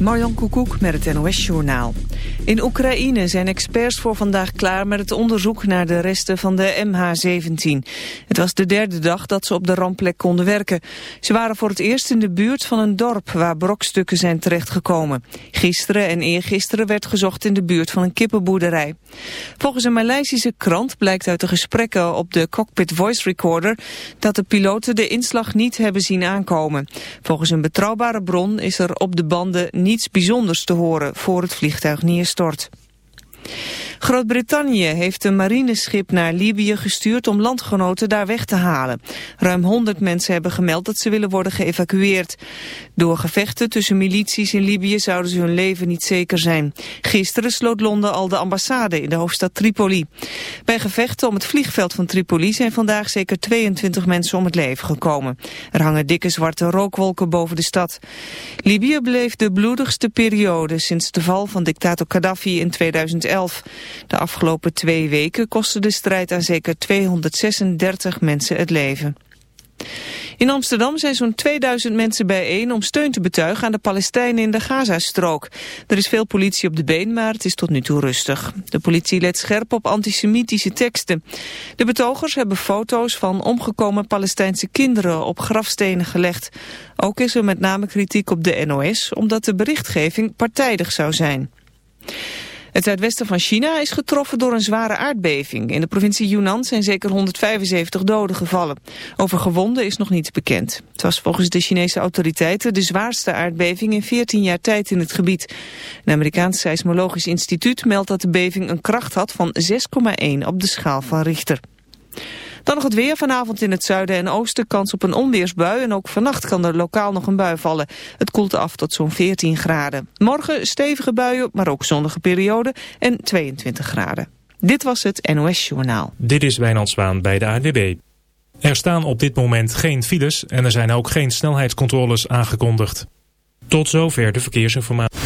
Marjan Koekoek met het NOS-journaal. In Oekraïne zijn experts voor vandaag klaar met het onderzoek naar de resten van de MH17. Het was de derde dag dat ze op de rampplek konden werken. Ze waren voor het eerst in de buurt van een dorp waar brokstukken zijn terechtgekomen. Gisteren en eergisteren werd gezocht in de buurt van een kippenboerderij. Volgens een Maleisische krant blijkt uit de gesprekken op de cockpit voice recorder dat de piloten de inslag niet hebben zien aankomen. Volgens een betrouwbare bron is er op de banden niets bijzonders te horen voor het vliegtuig neerstort. Groot-Brittannië heeft een marineschip naar Libië gestuurd om landgenoten daar weg te halen. Ruim 100 mensen hebben gemeld dat ze willen worden geëvacueerd. Door gevechten tussen milities in Libië zouden ze hun leven niet zeker zijn. Gisteren sloot Londen al de ambassade in de hoofdstad Tripoli. Bij gevechten om het vliegveld van Tripoli zijn vandaag zeker 22 mensen om het leven gekomen. Er hangen dikke zwarte rookwolken boven de stad. Libië bleef de bloedigste periode sinds de val van dictator Gaddafi in 2011. De afgelopen twee weken kostte de strijd aan zeker 236 mensen het leven. In Amsterdam zijn zo'n 2000 mensen bijeen om steun te betuigen aan de Palestijnen in de Gazastrook. Er is veel politie op de been, maar het is tot nu toe rustig. De politie let scherp op antisemitische teksten. De betogers hebben foto's van omgekomen Palestijnse kinderen op grafstenen gelegd. Ook is er met name kritiek op de NOS, omdat de berichtgeving partijdig zou zijn. Het zuidwesten van China is getroffen door een zware aardbeving. In de provincie Yunnan zijn zeker 175 doden gevallen. Over gewonden is nog niets bekend. Het was volgens de Chinese autoriteiten de zwaarste aardbeving in 14 jaar tijd in het gebied. Een Amerikaans seismologisch instituut meldt dat de beving een kracht had van 6,1 op de schaal van Richter. Dan nog het weer. Vanavond in het zuiden en oosten kans op een onweersbui. En ook vannacht kan er lokaal nog een bui vallen. Het koelt af tot zo'n 14 graden. Morgen stevige buien, maar ook zonnige periode en 22 graden. Dit was het NOS Journaal. Dit is Wijnand bij de ADB. Er staan op dit moment geen files en er zijn ook geen snelheidscontroles aangekondigd. Tot zover de verkeersinformatie.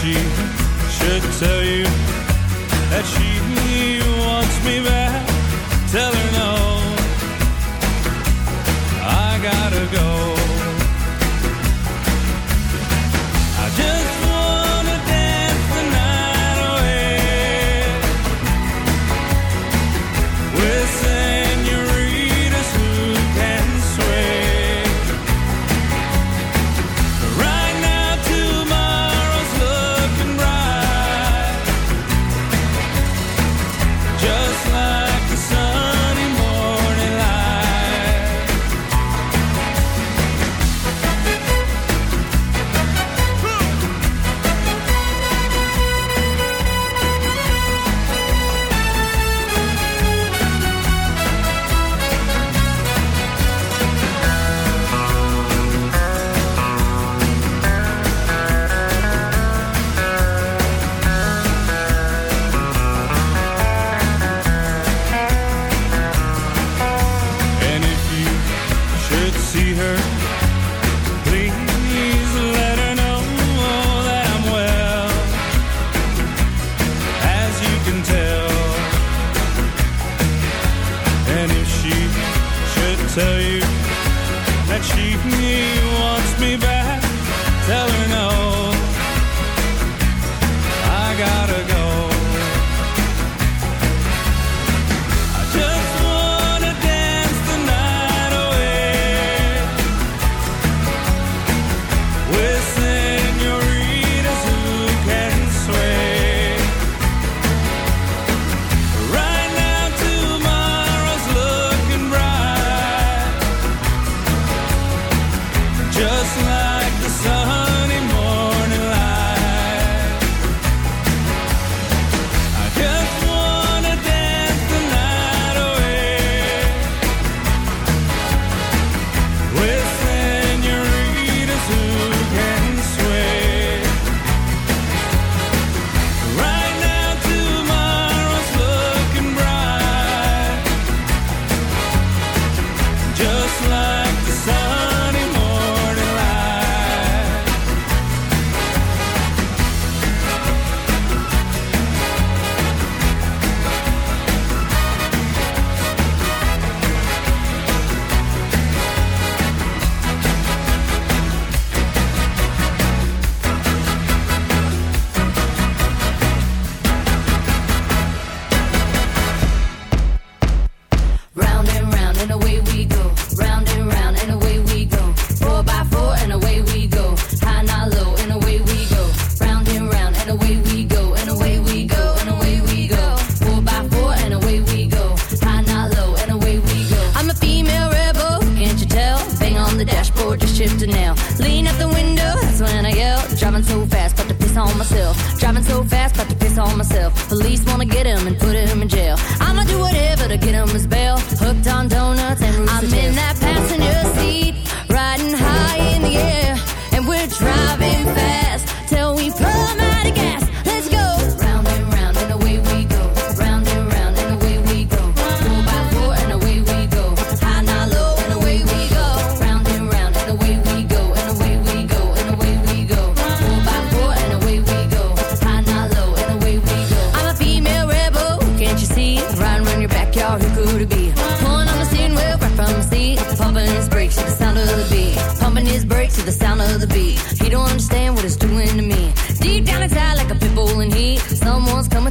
she should tell you that she wants me back.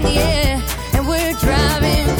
in the air, and we're driving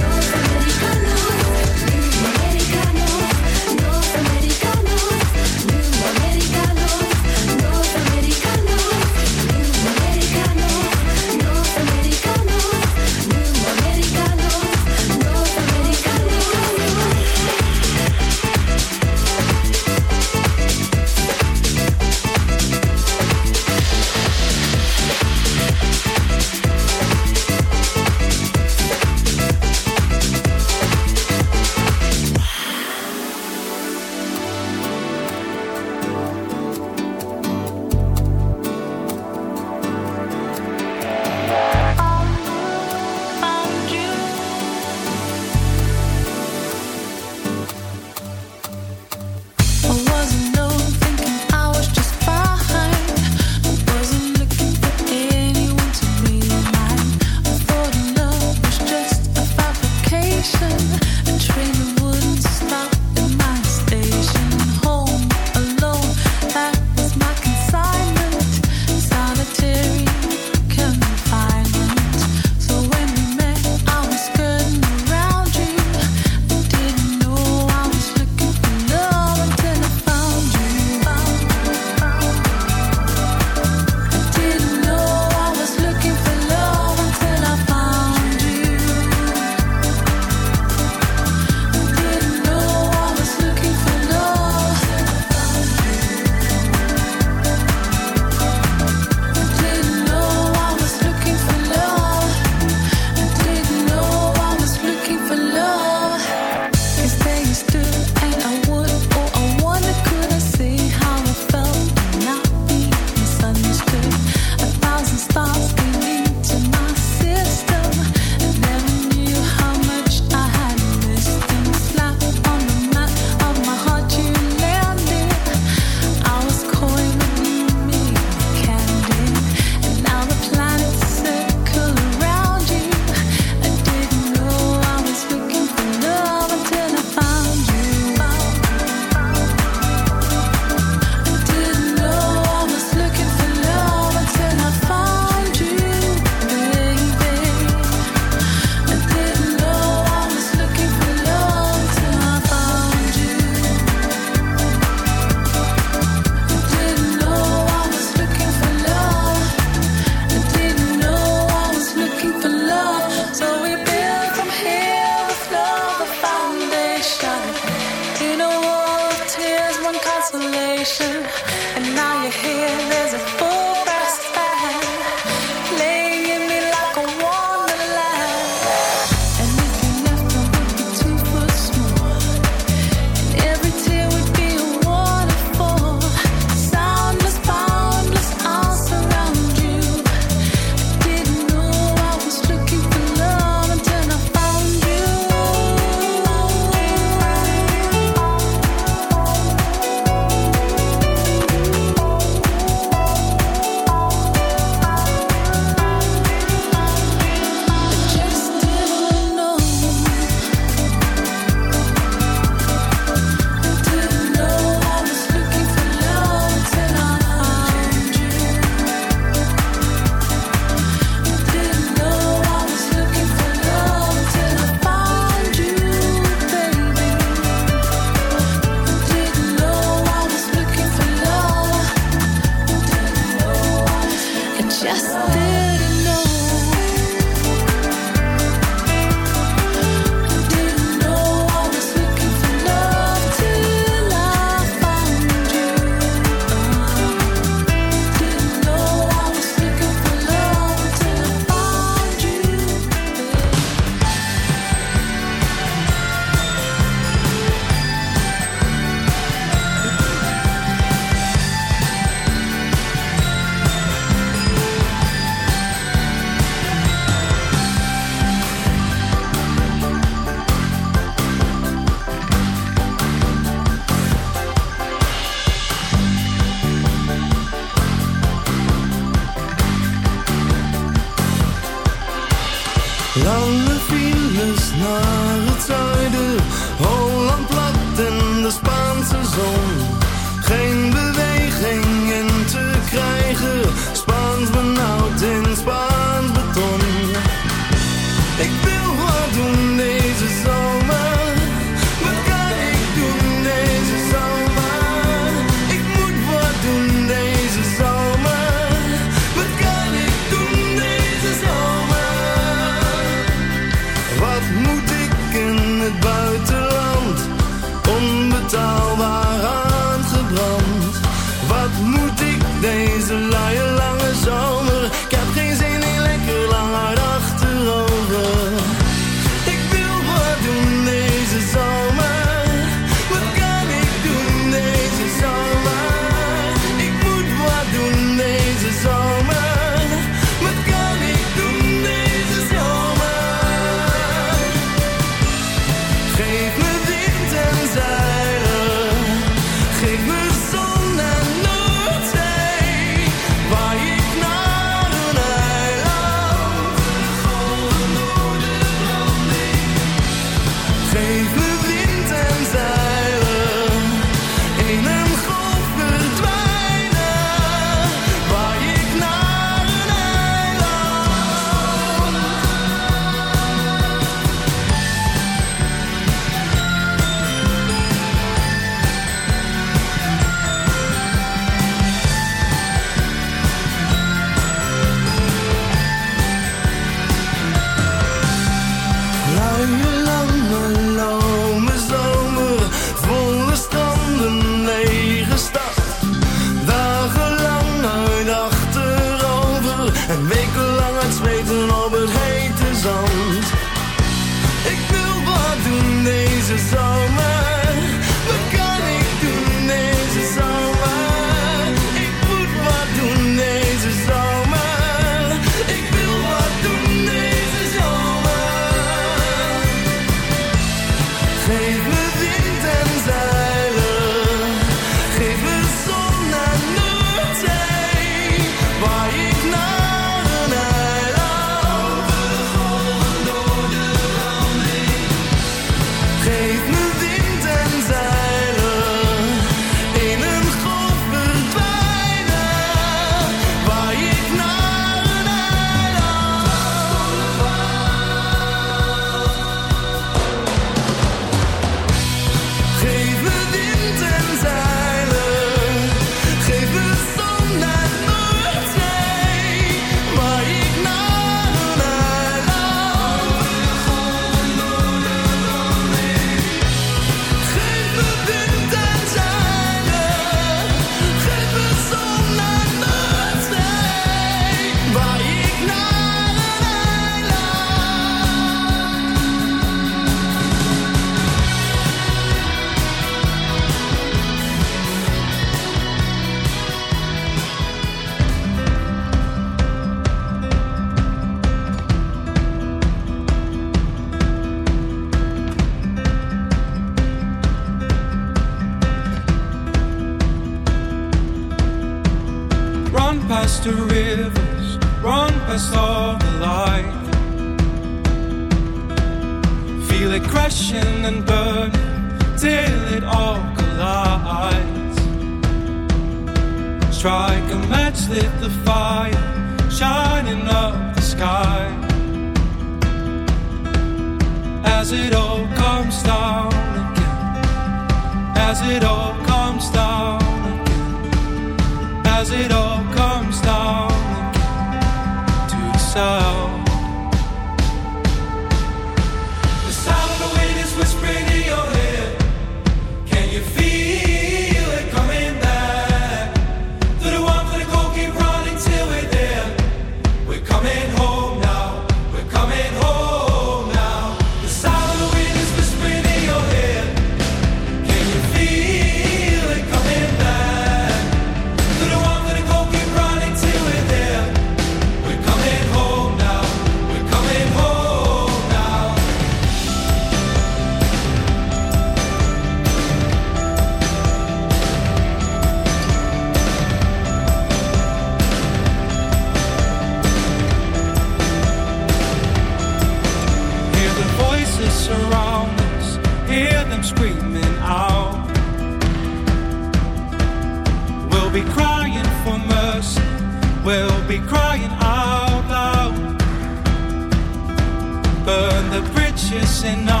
conscious and all.